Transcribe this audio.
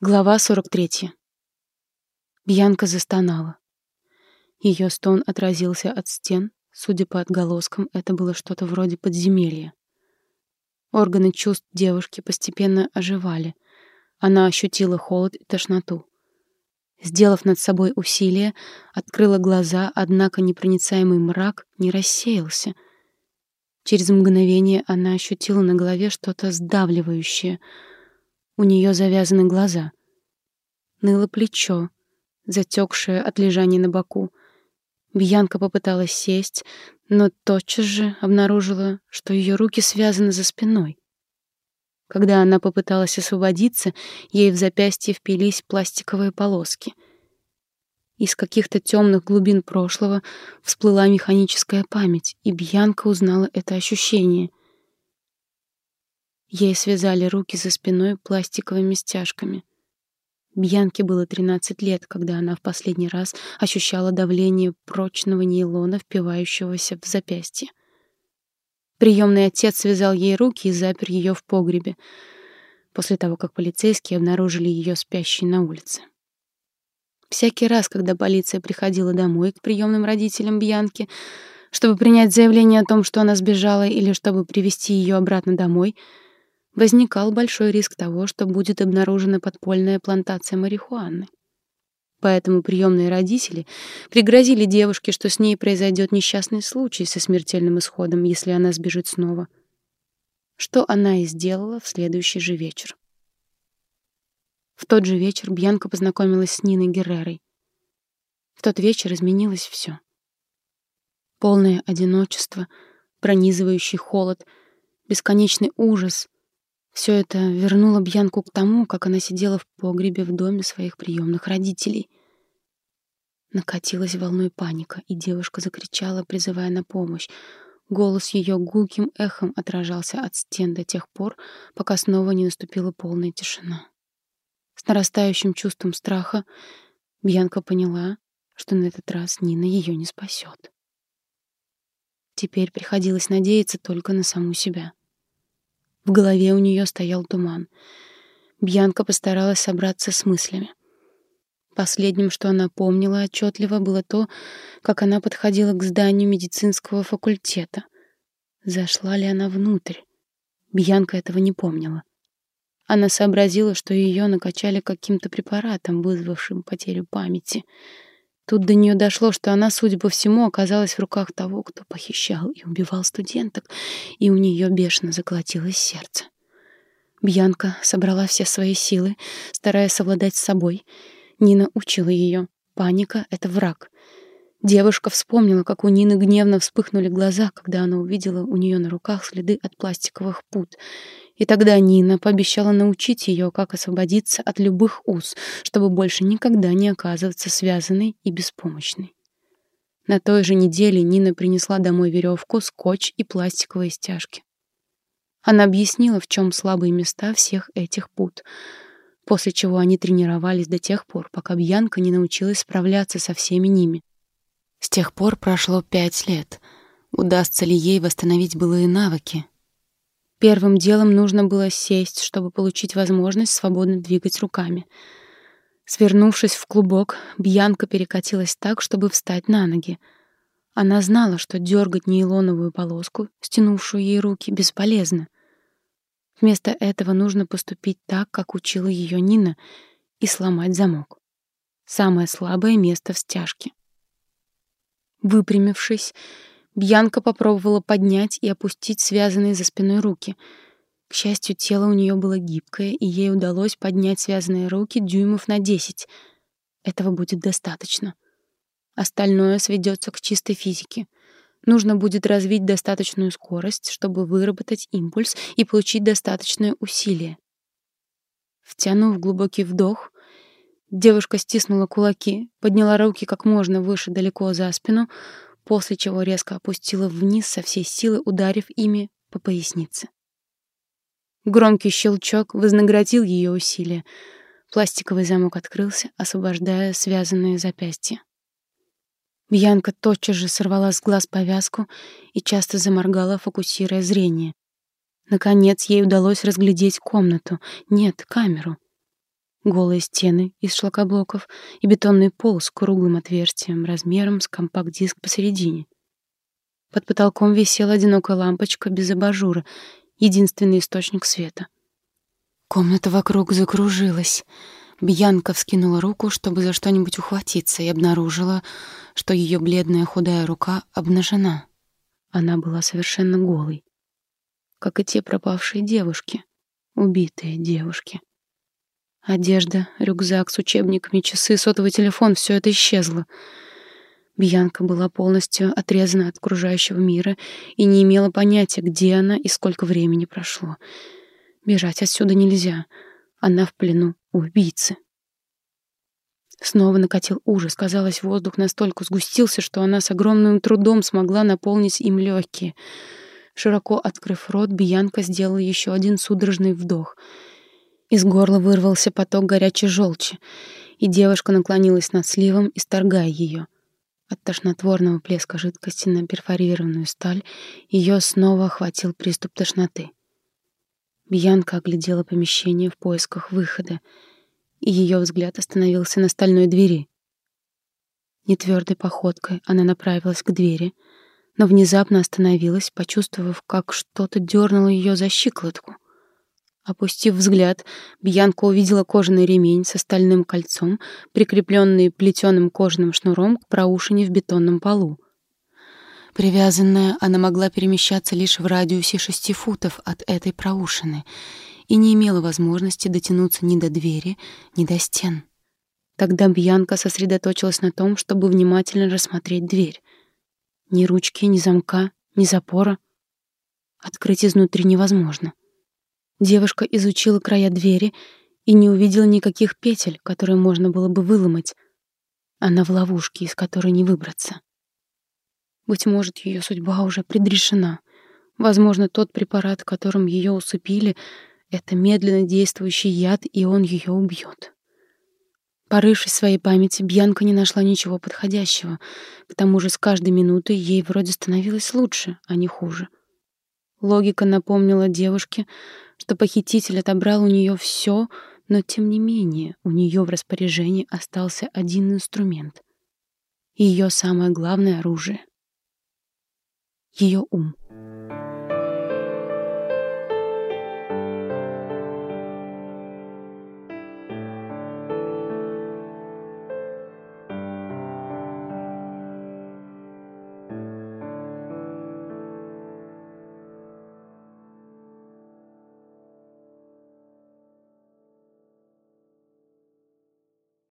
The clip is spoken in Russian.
Глава 43. Бьянка застонала. Ее стон отразился от стен, судя по отголоскам, это было что-то вроде подземелья. Органы чувств девушки постепенно оживали. Она ощутила холод и тошноту. Сделав над собой усилие, открыла глаза, однако непроницаемый мрак не рассеялся. Через мгновение она ощутила на голове что-то сдавливающее — у нее завязаны глаза. Ныло плечо, затекшее от лежания на боку. Бьянка попыталась сесть, но тотчас же обнаружила, что ее руки связаны за спиной. Когда она попыталась освободиться, ей в запястье впились пластиковые полоски. Из каких-то темных глубин прошлого всплыла механическая память, и Бьянка узнала это ощущение. Ей связали руки за спиной пластиковыми стяжками. Бьянке было 13 лет, когда она в последний раз ощущала давление прочного нейлона, впивающегося в запястье. Приемный отец связал ей руки и запер ее в погребе, после того, как полицейские обнаружили ее спящей на улице. Всякий раз, когда полиция приходила домой к приемным родителям Бьянки, чтобы принять заявление о том, что она сбежала, или чтобы привести ее обратно домой — возникал большой риск того, что будет обнаружена подпольная плантация марихуаны. Поэтому приемные родители пригрозили девушке, что с ней произойдет несчастный случай со смертельным исходом, если она сбежит снова. Что она и сделала в следующий же вечер. В тот же вечер Бьянка познакомилась с Ниной Геррерой. В тот вечер изменилось все. Полное одиночество, пронизывающий холод, бесконечный ужас — все это вернуло Бьянку к тому, как она сидела в погребе в доме своих приемных родителей. Накатилась волной паника, и девушка закричала, призывая на помощь. Голос ее гулким эхом отражался от стен до тех пор, пока снова не наступила полная тишина. С нарастающим чувством страха Бьянка поняла, что на этот раз Нина ее не спасет. Теперь приходилось надеяться только на саму себя. В голове у нее стоял туман. Бьянка постаралась собраться с мыслями. Последним, что она помнила отчетливо, было то, как она подходила к зданию медицинского факультета. Зашла ли она внутрь? Бьянка этого не помнила. Она сообразила, что ее накачали каким-то препаратом, вызвавшим потерю памяти — Тут до нее дошло, что она, судя по всему, оказалась в руках того, кто похищал и убивал студенток, и у нее бешено заколотилось сердце. Бьянка собрала все свои силы, стараясь совладать с собой. Нина учила ее. Паника — это враг. Девушка вспомнила, как у Нины гневно вспыхнули глаза, когда она увидела у нее на руках следы от пластиковых пут, и тогда Нина пообещала научить ее, как освободиться от любых уз, чтобы больше никогда не оказываться связанной и беспомощной. На той же неделе Нина принесла домой веревку, скотч и пластиковые стяжки. Она объяснила, в чем слабые места всех этих пут, после чего они тренировались до тех пор, пока Бьянка не научилась справляться со всеми ними. С тех пор прошло пять лет. Удастся ли ей восстановить былые навыки? Первым делом нужно было сесть, чтобы получить возможность свободно двигать руками. Свернувшись в клубок, Бьянка перекатилась так, чтобы встать на ноги. Она знала, что дергать нейлоновую полоску, стянувшую ей руки, бесполезно. Вместо этого нужно поступить так, как учила ее Нина, и сломать замок. Самое слабое место в стяжке. Выпрямившись, Бьянка попробовала поднять и опустить связанные за спиной руки. К счастью, тело у нее было гибкое, и ей удалось поднять связанные руки дюймов на десять. Этого будет достаточно. Остальное сведется к чистой физике. Нужно будет развить достаточную скорость, чтобы выработать импульс и получить достаточное усилие. Втянув глубокий вдох, девушка стиснула кулаки, подняла руки как можно выше далеко за спину, после чего резко опустила вниз со всей силы, ударив ими по пояснице. Громкий щелчок вознаградил ее усилия. Пластиковый замок открылся, освобождая связанные запястья. Бьянка тотчас же сорвала с глаз повязку и часто заморгала, фокусируя зрение. Наконец ей удалось разглядеть комнату, нет, камеру. Голые стены из шлакоблоков и бетонный пол с круглым отверстием размером с компакт-диск посередине. Под потолком висела одинокая лампочка без абажура, единственный источник света. Комната вокруг закружилась. Бьянка вскинула руку, чтобы за что-нибудь ухватиться, и обнаружила, что ее бледная худая рука обнажена. Она была совершенно голой, как и те пропавшие девушки, убитые девушки. Одежда, рюкзак с учебниками, часы, сотовый телефон — все это исчезло. Бьянка была полностью отрезана от окружающего мира и не имела понятия, где она и сколько времени прошло. Бежать отсюда нельзя. Она в плену убийцы. Снова накатил ужас. Казалось, воздух настолько сгустился, что она с огромным трудом смогла наполнить им легкие. Широко открыв рот, Бьянка сделала еще один судорожный вдох. Из горла вырвался поток горячей желчи, и девушка наклонилась над сливом, исторгая ее. От тошнотворного плеска жидкости на перфорированную сталь ее снова охватил приступ тошноты. Бьянка оглядела помещение в поисках выхода — и ее взгляд остановился на стальной двери. Нетвердой походкой она направилась к двери, но внезапно остановилась, почувствовав, как что-то дернуло ее за щиколотку. Опустив взгляд, Бьянка увидела кожаный ремень со стальным кольцом, прикрепленный плетеным кожаным шнуром к проушине в бетонном полу. Привязанная, она могла перемещаться лишь в радиусе шести футов от этой проушины — и не имела возможности дотянуться ни до двери, ни до стен. Тогда Бьянка сосредоточилась на том, чтобы внимательно рассмотреть дверь. Ни ручки, ни замка, ни запора. Открыть изнутри невозможно. Девушка изучила края двери и не увидела никаких петель, которые можно было бы выломать. Она в ловушке, из которой не выбраться. Быть может, ее судьба уже предрешена. Возможно, тот препарат, которым ее усыпили, это медленно действующий яд, и он ее убьет. Порывшись в своей памяти, Бьянка не нашла ничего подходящего. К тому же с каждой минутой ей вроде становилось лучше, а не хуже. Логика напомнила девушке, что похититель отобрал у нее все, но тем не менее у нее в распоряжении остался один инструмент. Ее самое главное оружие. Ее ум.